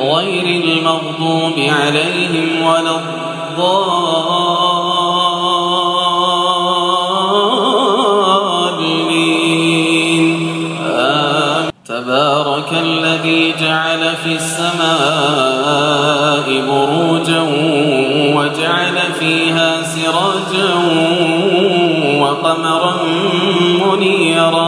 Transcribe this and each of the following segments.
غير المغضوب عليهم ولا الضالين. تبارك الذي جعل في السماء بروجا وجعل فيها سراجا وقمرا منيرا.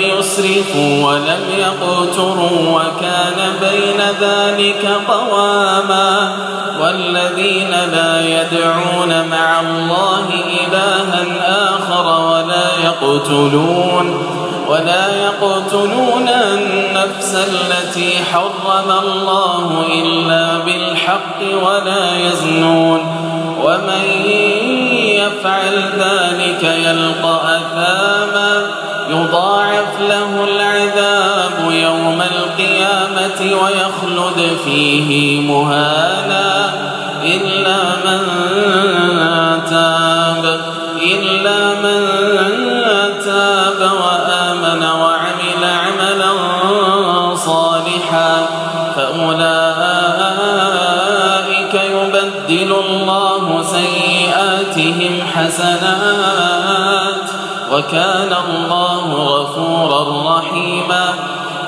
يسرفوا ولم يقتروا وكان بين ذلك قواما والذين لا يدعون مع الله إلها آخر ولا يقتلون ولا يقتلون النفس التي حرم الله إلا بالحق ولا يزنون ومن يفعل ذلك يلقى أثاما ويخلد فيه مهانا إلا من تاب إلا من تاب وآمن وعمل عملا صالحا فأولئك يبدل الله سيئاتهم حسنات وكان الله غفورا رحيما.